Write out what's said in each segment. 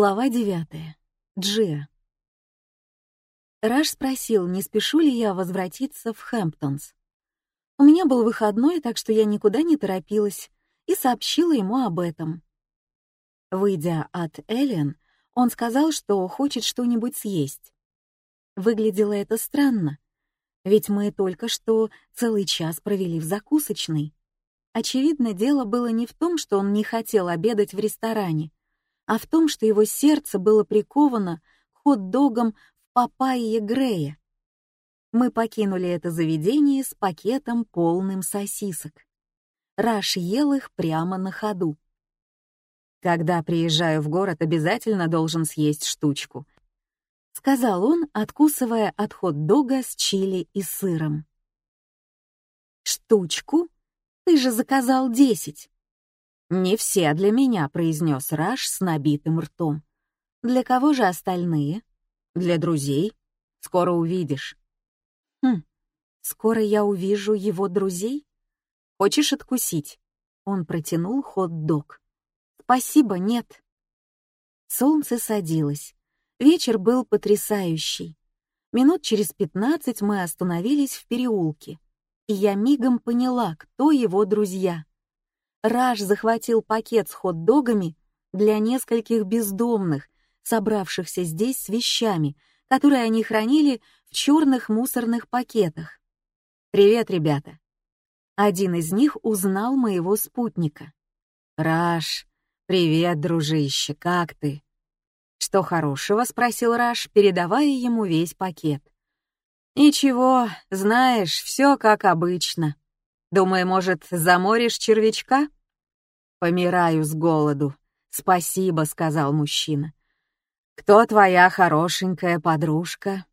Глава девятая. Джиа. Раш спросил, не спешу ли я возвратиться в Хэмптонс. У меня был выходной, так что я никуда не торопилась и сообщила ему об этом. Выйдя от Эллен, он сказал, что хочет что-нибудь съесть. Выглядело это странно, ведь мы только что целый час провели в закусочной. Очевидно, дело было не в том, что он не хотел обедать в ресторане, а в том, что его сердце было приковано к хот-догам в Папайе Грея. Мы покинули это заведение с пакетом полным сосисок. Раш ел их прямо на ходу. «Когда приезжаю в город, обязательно должен съесть штучку», — сказал он, откусывая от хот-дога с чили и сыром. «Штучку?» Ты же заказал десять. Не все для меня, произнес Раш с набитым ртом. Для кого же остальные? Для друзей. Скоро увидишь. Хм, скоро я увижу его друзей? Хочешь откусить? Он протянул хот-дог. Спасибо, нет. Солнце садилось. Вечер был потрясающий. Минут через пятнадцать мы остановились в переулке и я мигом поняла, кто его друзья. Раш захватил пакет с хот-догами для нескольких бездомных, собравшихся здесь с вещами, которые они хранили в черных мусорных пакетах. «Привет, ребята!» Один из них узнал моего спутника. «Раш, привет, дружище, как ты?» «Что хорошего?» — спросил Раш, передавая ему весь пакет. «Ничего, знаешь, все как обычно. Думаю, может, заморишь червячка?» «Помираю с голоду. Спасибо», — сказал мужчина. «Кто твоя хорошенькая подружка?»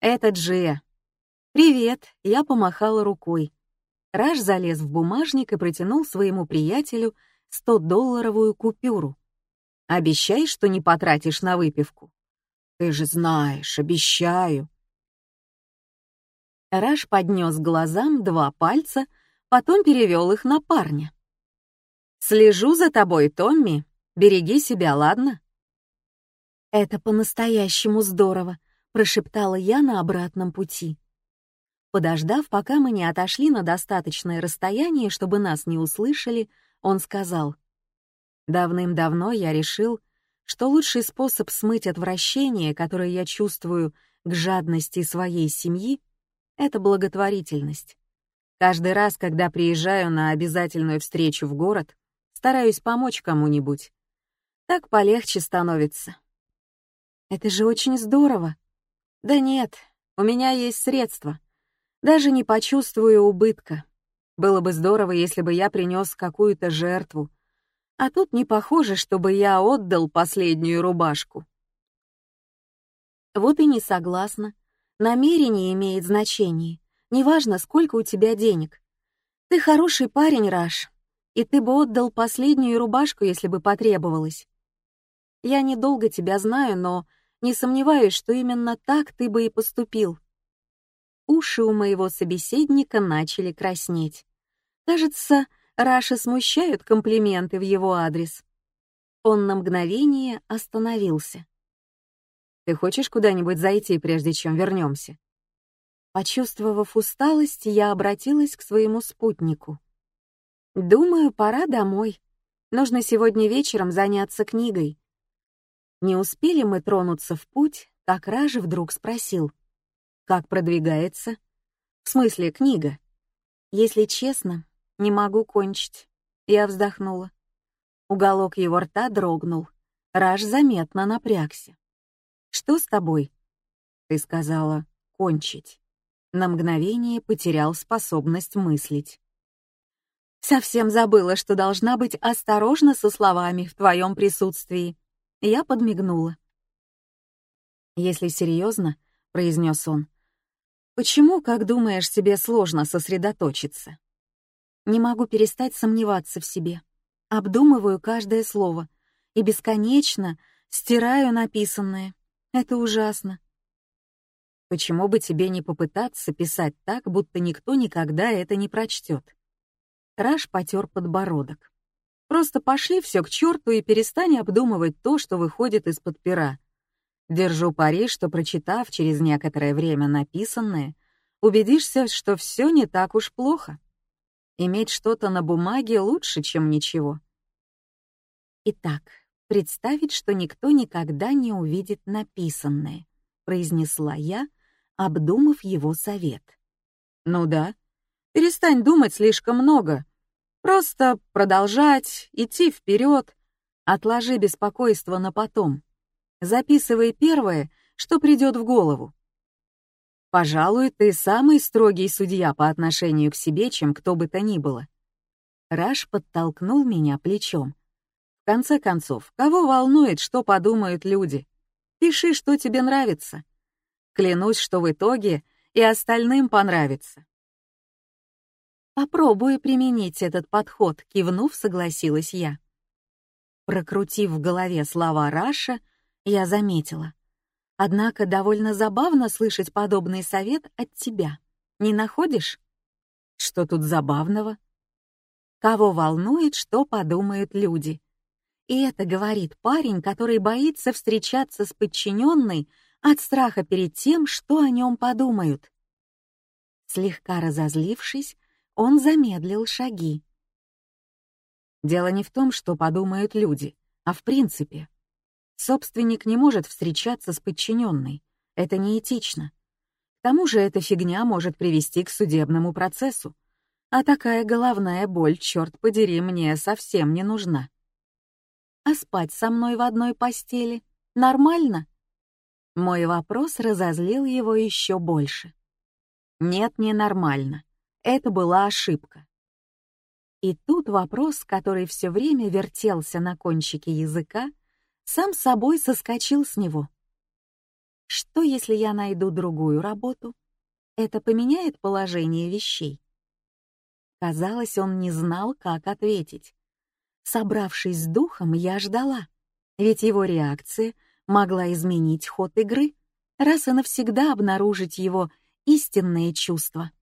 «Это Джия». «Привет», — я помахала рукой. Раш залез в бумажник и протянул своему приятелю 100-долларовую купюру. «Обещай, что не потратишь на выпивку». «Ты же знаешь, обещаю», Раш поднес глазам два пальца, потом перевел их на парня. «Слежу за тобой, Томми. Береги себя, ладно?» «Это по-настоящему здорово», — прошептала я на обратном пути. Подождав, пока мы не отошли на достаточное расстояние, чтобы нас не услышали, он сказал. «Давным-давно я решил, что лучший способ смыть отвращение, которое я чувствую к жадности своей семьи, это благотворительность. Каждый раз, когда приезжаю на обязательную встречу в город, стараюсь помочь кому-нибудь. Так полегче становится. Это же очень здорово. Да нет, у меня есть средства. Даже не почувствую убытка. Было бы здорово, если бы я принес какую-то жертву. А тут не похоже, чтобы я отдал последнюю рубашку. Вот и не согласна. Намерение имеет значение. Неважно, сколько у тебя денег. Ты хороший парень, Раш, и ты бы отдал последнюю рубашку, если бы потребовалось. Я недолго тебя знаю, но не сомневаюсь, что именно так ты бы и поступил. Уши у моего собеседника начали краснеть. Кажется, Раша смущают комплименты в его адрес. Он на мгновение остановился. Ты хочешь куда-нибудь зайти, прежде чем вернемся? Почувствовав усталость, я обратилась к своему спутнику. Думаю, пора домой. Нужно сегодня вечером заняться книгой. Не успели мы тронуться в путь, как Ражи вдруг спросил. Как продвигается? В смысле, книга? Если честно, не могу кончить. Я вздохнула. Уголок его рта дрогнул. Раж заметно напрягся. Что с тобой? Ты сказала кончить. На мгновение потерял способность мыслить. Совсем забыла, что должна быть осторожна со словами в твоем присутствии. Я подмигнула. Если серьезно, произнес он, почему, как думаешь, тебе сложно сосредоточиться? Не могу перестать сомневаться в себе. Обдумываю каждое слово и бесконечно стираю написанное. Это ужасно. Почему бы тебе не попытаться писать так, будто никто никогда это не прочтет? Раш потер подбородок. Просто пошли все к черту и перестань обдумывать то, что выходит из-под пера. Держу пари, что, прочитав через некоторое время написанное, убедишься, что все не так уж плохо. Иметь что-то на бумаге лучше, чем ничего. Итак, представить, что никто никогда не увидит написанное, произнесла я, обдумав его совет. Ну да, перестань думать слишком много. Просто продолжать, идти вперед, отложи беспокойство на потом. Записывай первое, что придет в голову. Пожалуй, ты самый строгий судья по отношению к себе, чем кто бы то ни было. Раш подтолкнул меня плечом. В конце концов, кого волнует, что подумают люди? Пиши, что тебе нравится. Клянусь, что в итоге и остальным понравится. Попробую применить этот подход, кивнув, согласилась я. Прокрутив в голове слова Раша, я заметила. Однако довольно забавно слышать подобный совет от тебя. Не находишь? Что тут забавного? Кого волнует, что подумают люди? И это говорит парень, который боится встречаться с подчиненной от страха перед тем, что о нем подумают. Слегка разозлившись, он замедлил шаги. Дело не в том, что подумают люди, а в принципе. Собственник не может встречаться с подчиненной. Это неэтично. К тому же эта фигня может привести к судебному процессу. А такая головная боль, черт подери, мне совсем не нужна. А спать со мной в одной постели нормально? Мой вопрос разозлил его еще больше. Нет, не нормально. Это была ошибка. И тут вопрос, который все время вертелся на кончике языка, сам собой соскочил с него. Что, если я найду другую работу? Это поменяет положение вещей? Казалось, он не знал, как ответить. Собравшись с духом, я ждала, ведь его реакция могла изменить ход игры, раз и навсегда обнаружить его истинные чувства.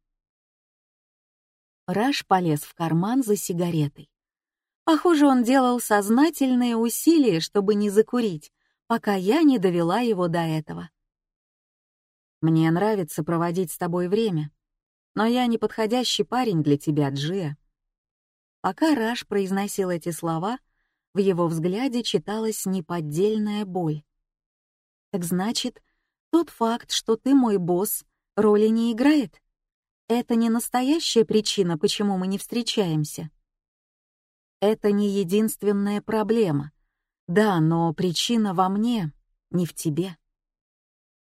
Раш полез в карман за сигаретой. Похоже, он делал сознательные усилия, чтобы не закурить, пока я не довела его до этого. «Мне нравится проводить с тобой время, но я не подходящий парень для тебя, Джия». Пока Раш произносил эти слова, в его взгляде читалась неподдельная боль. «Так значит, тот факт, что ты мой босс, роли не играет? Это не настоящая причина, почему мы не встречаемся?» Это не единственная проблема. Да, но причина во мне, не в тебе.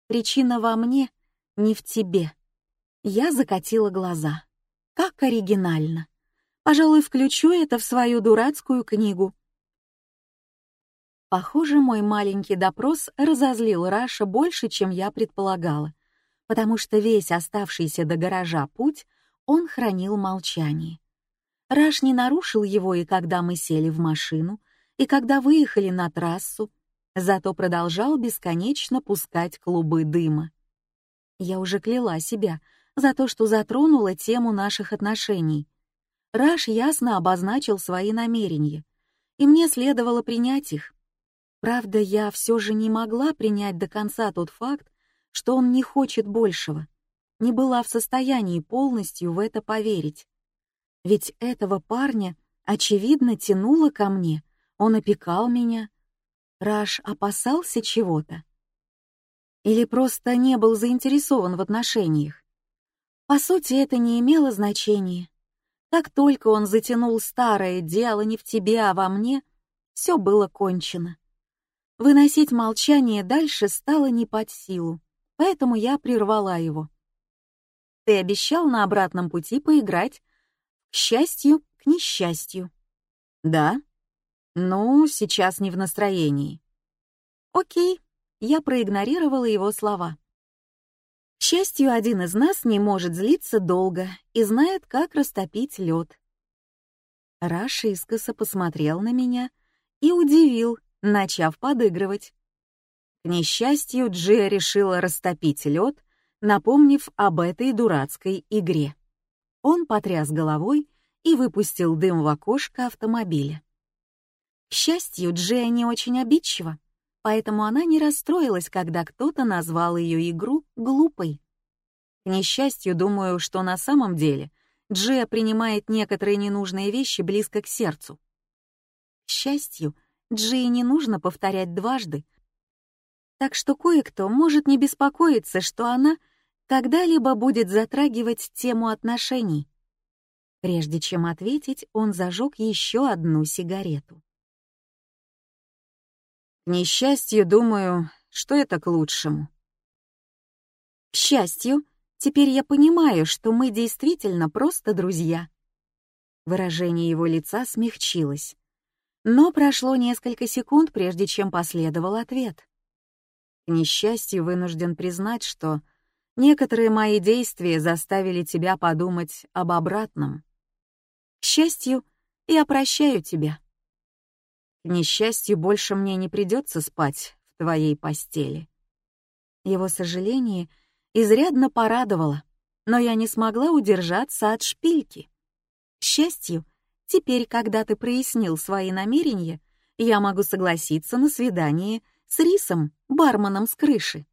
Причина во мне, не в тебе. Я закатила глаза. Как оригинально. Пожалуй, включу это в свою дурацкую книгу. Похоже, мой маленький допрос разозлил Раша больше, чем я предполагала, потому что весь оставшийся до гаража путь он хранил молчание. Раш не нарушил его и когда мы сели в машину, и когда выехали на трассу, зато продолжал бесконечно пускать клубы дыма. Я уже кляла себя за то, что затронула тему наших отношений. Раш ясно обозначил свои намерения, и мне следовало принять их. Правда, я все же не могла принять до конца тот факт, что он не хочет большего, не была в состоянии полностью в это поверить. Ведь этого парня, очевидно, тянуло ко мне, он опекал меня. Раш опасался чего-то? Или просто не был заинтересован в отношениях? По сути, это не имело значения. Как только он затянул старое дело не в тебе, а во мне, все было кончено. Выносить молчание дальше стало не под силу, поэтому я прервала его. «Ты обещал на обратном пути поиграть к счастью, к несчастью. Да? Ну, сейчас не в настроении. Окей, я проигнорировала его слова. К счастью, один из нас не может злиться долго и знает, как растопить лед. Раш искоса посмотрел на меня и удивил, начав подыгрывать. К несчастью, Джия решила растопить лед, напомнив об этой дурацкой игре. Он потряс головой и выпустил дым в окошко автомобиля. К счастью, Джия не очень обидчива, поэтому она не расстроилась, когда кто-то назвал ее игру глупой. К несчастью, думаю, что на самом деле Джия принимает некоторые ненужные вещи близко к сердцу. К счастью, Джии не нужно повторять дважды, так что кое-кто может не беспокоиться, что она когда-либо будет затрагивать тему отношений. Прежде чем ответить, он зажег еще одну сигарету. К несчастью, думаю, что это к лучшему. К счастью, теперь я понимаю, что мы действительно просто друзья. Выражение его лица смягчилось. Но прошло несколько секунд, прежде чем последовал ответ. К несчастью, вынужден признать, что некоторые мои действия заставили тебя подумать об обратном. К счастью, я прощаю тебя. К несчастью, больше мне не придется спать в твоей постели. Его сожаление изрядно порадовало, но я не смогла удержаться от шпильки. К счастью, теперь, когда ты прояснил свои намерения, я могу согласиться на свидание с Рисом, барменом с крыши.